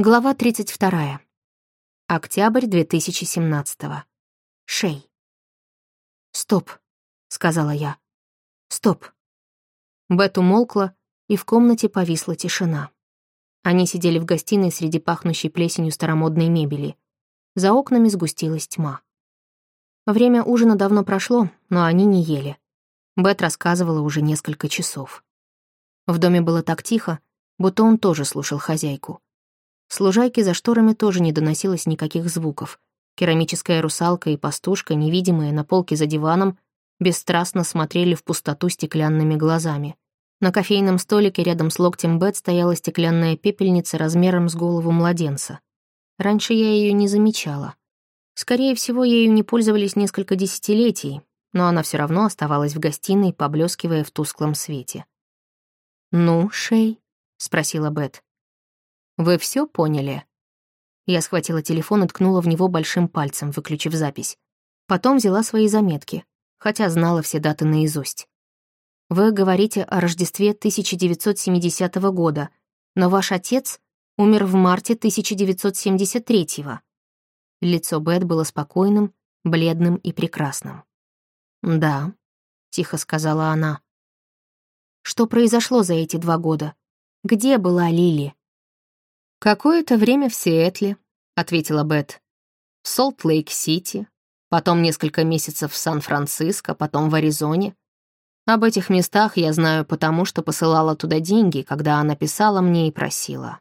Глава 32. Октябрь 2017. Шей. «Стоп», — сказала я. «Стоп». Бет умолкла, и в комнате повисла тишина. Они сидели в гостиной среди пахнущей плесенью старомодной мебели. За окнами сгустилась тьма. Время ужина давно прошло, но они не ели. Бет рассказывала уже несколько часов. В доме было так тихо, будто он тоже слушал хозяйку. Служайки за шторами тоже не доносилось никаких звуков. Керамическая русалка и пастушка, невидимые на полке за диваном, бесстрастно смотрели в пустоту стеклянными глазами. На кофейном столике рядом с локтем Бет стояла стеклянная пепельница размером с голову младенца. Раньше я ее не замечала. Скорее всего, ею не пользовались несколько десятилетий, но она все равно оставалась в гостиной, поблескивая в тусклом свете. «Ну, Шей?» — спросила Бет. Вы все поняли?» Я схватила телефон и ткнула в него большим пальцем, выключив запись. Потом взяла свои заметки, хотя знала все даты наизусть. «Вы говорите о Рождестве 1970 года, но ваш отец умер в марте 1973-го». Лицо Бет было спокойным, бледным и прекрасным. «Да», — тихо сказала она. «Что произошло за эти два года? Где была Лили?» «Какое-то время в Сиэтле», — ответила Бет. «В Солт-Лейк-Сити, потом несколько месяцев в Сан-Франциско, потом в Аризоне. Об этих местах я знаю потому, что посылала туда деньги, когда она писала мне и просила».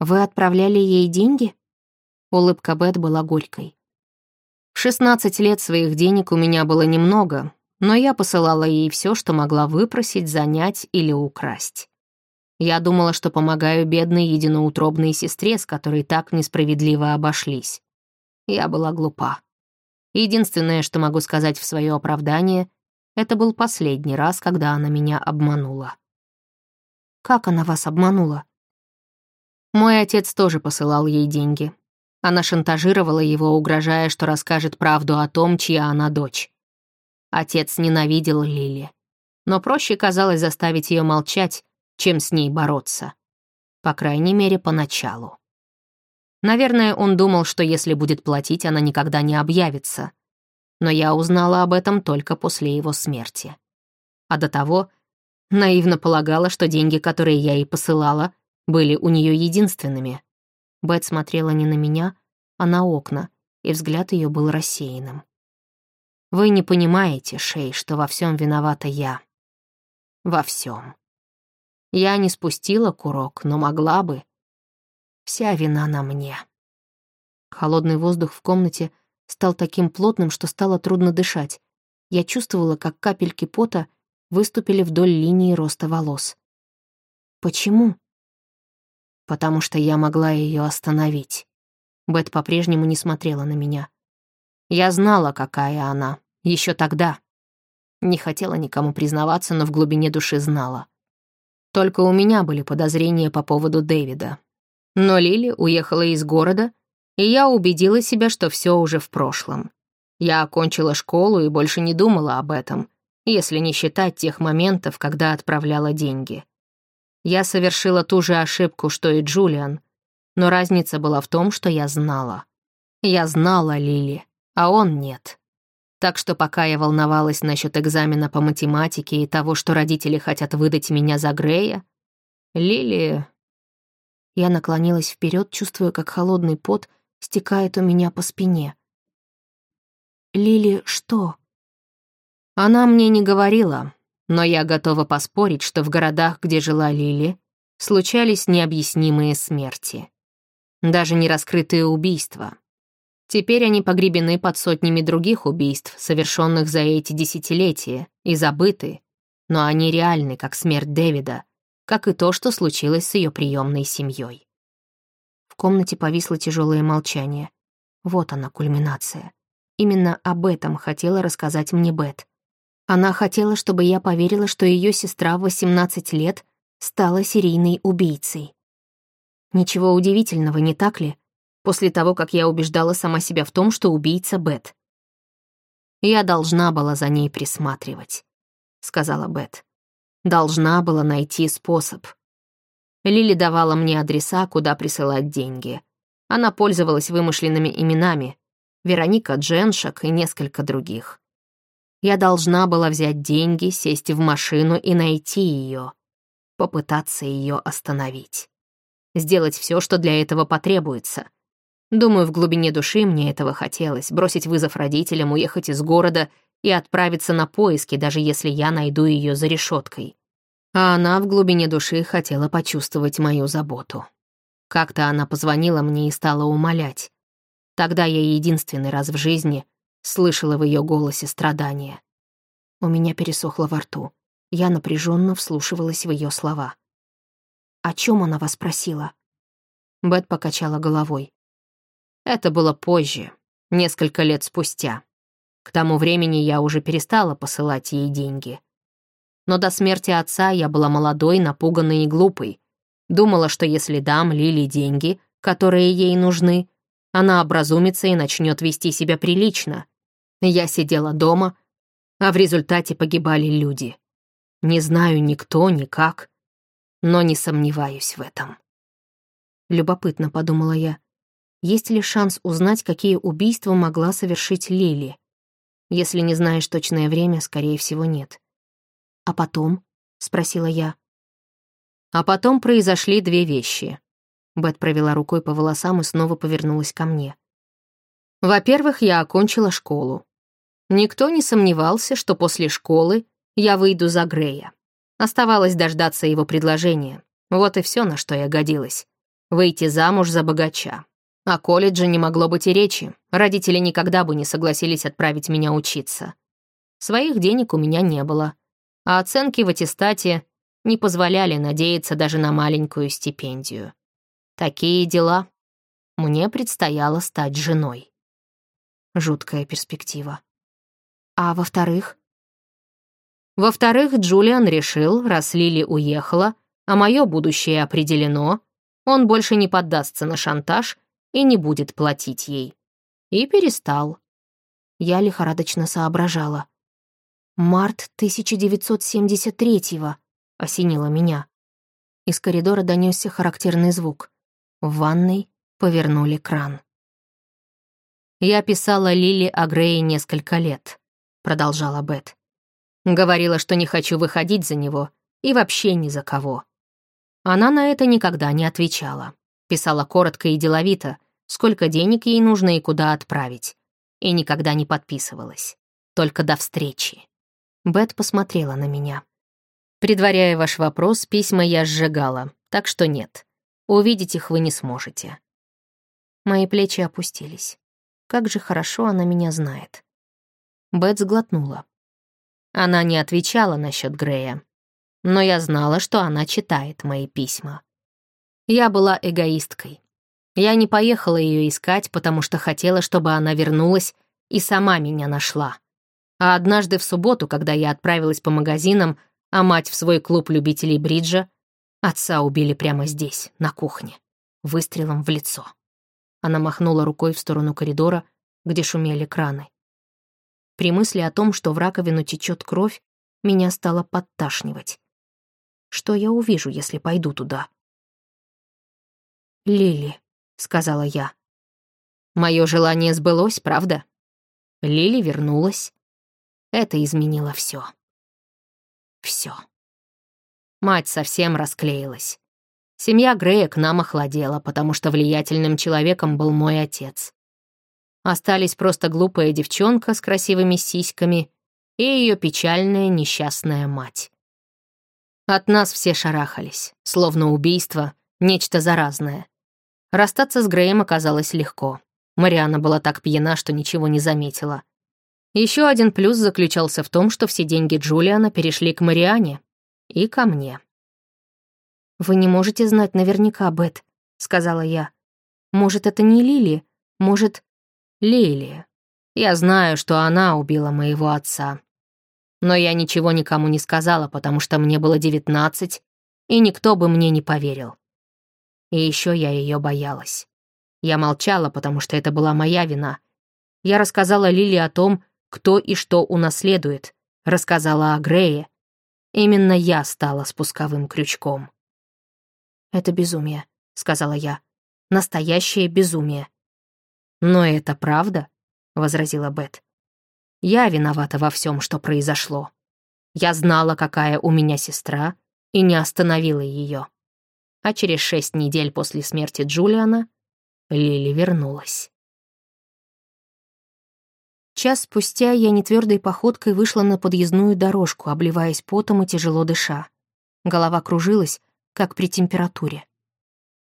«Вы отправляли ей деньги?» Улыбка Бет была горькой. В 16 лет своих денег у меня было немного, но я посылала ей все, что могла выпросить, занять или украсть. Я думала, что помогаю бедной единоутробной сестре, с которой так несправедливо обошлись. Я была глупа. Единственное, что могу сказать в свое оправдание, это был последний раз, когда она меня обманула. Как она вас обманула? Мой отец тоже посылал ей деньги. Она шантажировала его, угрожая, что расскажет правду о том, чья она дочь. Отец ненавидел Лили. Но проще казалось заставить ее молчать, чем с ней бороться. По крайней мере, поначалу. Наверное, он думал, что если будет платить, она никогда не объявится. Но я узнала об этом только после его смерти. А до того наивно полагала, что деньги, которые я ей посылала, были у нее единственными. Бет смотрела не на меня, а на окна, и взгляд ее был рассеянным. «Вы не понимаете, Шей, что во всем виновата я. Во всем. Я не спустила курок, но могла бы. Вся вина на мне. Холодный воздух в комнате стал таким плотным, что стало трудно дышать. Я чувствовала, как капельки пота выступили вдоль линии роста волос. Почему? Потому что я могла ее остановить. Бет по-прежнему не смотрела на меня. Я знала, какая она, еще тогда. Не хотела никому признаваться, но в глубине души знала. Только у меня были подозрения по поводу Дэвида. Но Лили уехала из города, и я убедила себя, что все уже в прошлом. Я окончила школу и больше не думала об этом, если не считать тех моментов, когда отправляла деньги. Я совершила ту же ошибку, что и Джулиан, но разница была в том, что я знала. Я знала Лили, а он нет. Так что пока я волновалась насчет экзамена по математике и того, что родители хотят выдать меня за Грея, Лили... Я наклонилась вперед, чувствуя, как холодный пот стекает у меня по спине. «Лили что?» Она мне не говорила, но я готова поспорить, что в городах, где жила Лили, случались необъяснимые смерти. Даже нераскрытые убийства. Теперь они погребены под сотнями других убийств, совершенных за эти десятилетия, и забыты, но они реальны, как смерть Дэвида, как и то, что случилось с ее приемной семьей. В комнате повисло тяжелое молчание. Вот она, кульминация. Именно об этом хотела рассказать мне Бет. Она хотела, чтобы я поверила, что ее сестра в 18 лет стала серийной убийцей. Ничего удивительного, не так ли? После того, как я убеждала сама себя в том, что убийца Бет. «Я должна была за ней присматривать», — сказала Бет. «Должна была найти способ». Лили давала мне адреса, куда присылать деньги. Она пользовалась вымышленными именами — Вероника Дженшак и несколько других. Я должна была взять деньги, сесть в машину и найти ее, попытаться ее остановить. Сделать все, что для этого потребуется. Думаю, в глубине души мне этого хотелось — бросить вызов родителям, уехать из города и отправиться на поиски, даже если я найду ее за решеткой а она в глубине души хотела почувствовать мою заботу. Как-то она позвонила мне и стала умолять. Тогда я единственный раз в жизни слышала в ее голосе страдания. У меня пересохло во рту. Я напряженно вслушивалась в ее слова. «О чем она вас просила?» Бет покачала головой. Это было позже, несколько лет спустя. К тому времени я уже перестала посылать ей деньги но до смерти отца я была молодой, напуганной и глупой. Думала, что если дам Лили деньги, которые ей нужны, она образумится и начнет вести себя прилично. Я сидела дома, а в результате погибали люди. Не знаю никто, никак, но не сомневаюсь в этом. Любопытно, подумала я. Есть ли шанс узнать, какие убийства могла совершить Лили? Если не знаешь точное время, скорее всего, нет. «А потом?» — спросила я. А потом произошли две вещи. Бет провела рукой по волосам и снова повернулась ко мне. Во-первых, я окончила школу. Никто не сомневался, что после школы я выйду за Грея. Оставалось дождаться его предложения. Вот и все, на что я годилась. Выйти замуж за богача. О колледже не могло быть и речи. Родители никогда бы не согласились отправить меня учиться. Своих денег у меня не было а оценки в аттестате не позволяли надеяться даже на маленькую стипендию. Такие дела. Мне предстояло стать женой. Жуткая перспектива. А во-вторых? Во-вторых, Джулиан решил, раз Лили уехала, а мое будущее определено, он больше не поддастся на шантаж и не будет платить ей. И перестал. Я лихорадочно соображала. «Март 1973-го», — осенило меня. Из коридора донесся характерный звук. В ванной повернули кран. «Я писала Лили о Грее несколько лет», — продолжала Бет. «Говорила, что не хочу выходить за него и вообще ни за кого». Она на это никогда не отвечала. Писала коротко и деловито, сколько денег ей нужно и куда отправить. И никогда не подписывалась. Только до встречи. Бет посмотрела на меня. «Предваряя ваш вопрос, письма я сжигала, так что нет. Увидеть их вы не сможете». Мои плечи опустились. Как же хорошо она меня знает. Бет сглотнула. Она не отвечала насчет Грея, но я знала, что она читает мои письма. Я была эгоисткой. Я не поехала ее искать, потому что хотела, чтобы она вернулась и сама меня нашла. А однажды в субботу, когда я отправилась по магазинам, а мать в свой клуб любителей бриджа, отца убили прямо здесь, на кухне, выстрелом в лицо. Она махнула рукой в сторону коридора, где шумели краны. При мысли о том, что в раковину течет кровь, меня стало подташнивать. Что я увижу, если пойду туда? «Лили», — сказала я. Мое желание сбылось, правда? Лили вернулась. Это изменило все. Все. Мать совсем расклеилась. Семья Грея к нам охладела, потому что влиятельным человеком был мой отец. Остались просто глупая девчонка с красивыми сиськами и ее печальная несчастная мать. От нас все шарахались, словно убийство, нечто заразное. Расстаться с Греем оказалось легко. Мариана была так пьяна, что ничего не заметила. Еще один плюс заключался в том, что все деньги Джулиана перешли к Мариане и ко мне. «Вы не можете знать наверняка, Бет», — сказала я. «Может, это не Лили? Может...» «Лили. Я знаю, что она убила моего отца. Но я ничего никому не сказала, потому что мне было девятнадцать, и никто бы мне не поверил. И еще я ее боялась. Я молчала, потому что это была моя вина. Я рассказала Лили о том, кто и что унаследует, рассказала о Грее. Именно я стала спусковым крючком. «Это безумие», — сказала я. «Настоящее безумие». «Но это правда», — возразила Бет. «Я виновата во всем, что произошло. Я знала, какая у меня сестра, и не остановила ее. А через шесть недель после смерти Джулиана Лили вернулась». Час спустя я нетвердой походкой вышла на подъездную дорожку, обливаясь потом и тяжело дыша. Голова кружилась, как при температуре.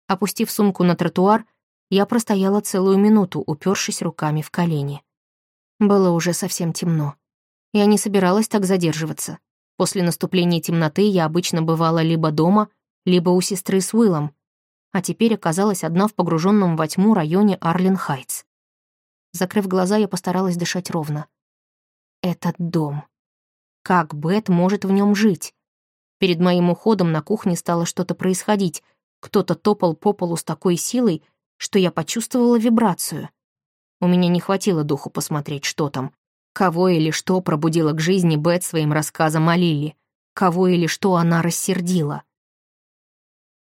Опустив сумку на тротуар, я простояла целую минуту, упершись руками в колени. Было уже совсем темно. Я не собиралась так задерживаться. После наступления темноты я обычно бывала либо дома, либо у сестры с Уиллом, а теперь оказалась одна в погруженном во тьму районе Арлен-Хайтс. Закрыв глаза, я постаралась дышать ровно. Этот дом. Как Бет может в нем жить? Перед моим уходом на кухне стало что-то происходить. Кто-то топал по полу с такой силой, что я почувствовала вибрацию. У меня не хватило духу посмотреть, что там. Кого или что пробудила к жизни Бет своим рассказом о Лили. Кого или что она рассердила.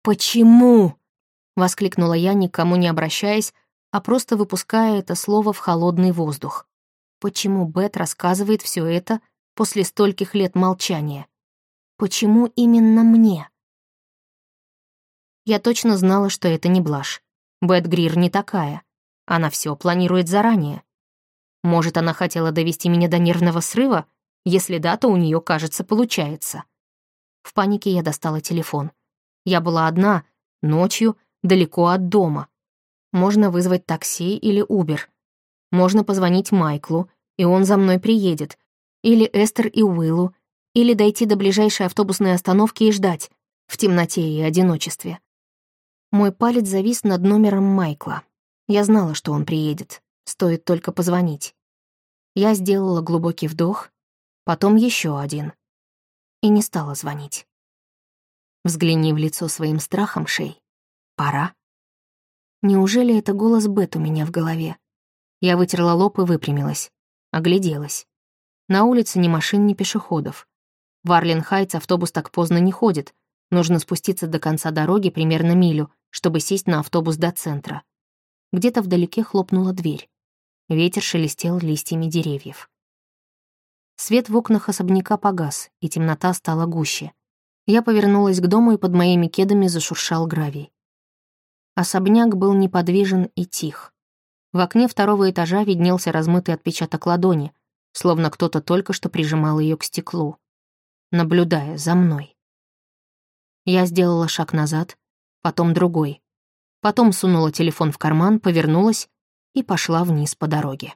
«Почему?» — воскликнула я, никому не обращаясь, а просто выпуская это слово в холодный воздух. Почему Бет рассказывает все это после стольких лет молчания? Почему именно мне? Я точно знала, что это не блажь. Бет Грир не такая. Она все планирует заранее. Может, она хотела довести меня до нервного срыва? Если да, то у нее, кажется, получается. В панике я достала телефон. Я была одна, ночью, далеко от дома. Можно вызвать такси или Убер. Можно позвонить Майклу, и он за мной приедет. Или Эстер и Уиллу. Или дойти до ближайшей автобусной остановки и ждать. В темноте и одиночестве. Мой палец завис над номером Майкла. Я знала, что он приедет. Стоит только позвонить. Я сделала глубокий вдох, потом еще один. И не стала звонить. Взгляни в лицо своим страхом, Шей. Пора. Неужели это голос Бет у меня в голове? Я вытерла лоб и выпрямилась. Огляделась. На улице ни машин, ни пешеходов. В Арлен-Хайтс автобус так поздно не ходит. Нужно спуститься до конца дороги примерно милю, чтобы сесть на автобус до центра. Где-то вдалеке хлопнула дверь. Ветер шелестел листьями деревьев. Свет в окнах особняка погас, и темнота стала гуще. Я повернулась к дому, и под моими кедами зашуршал гравий. Особняк был неподвижен и тих. В окне второго этажа виднелся размытый отпечаток ладони, словно кто-то только что прижимал ее к стеклу, наблюдая за мной. Я сделала шаг назад, потом другой. Потом сунула телефон в карман, повернулась и пошла вниз по дороге.